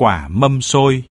quả mâm xôi.